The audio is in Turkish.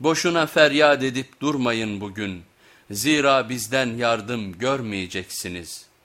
Boşuna feryat edip durmayın bugün. Zira bizden yardım görmeyeceksiniz.''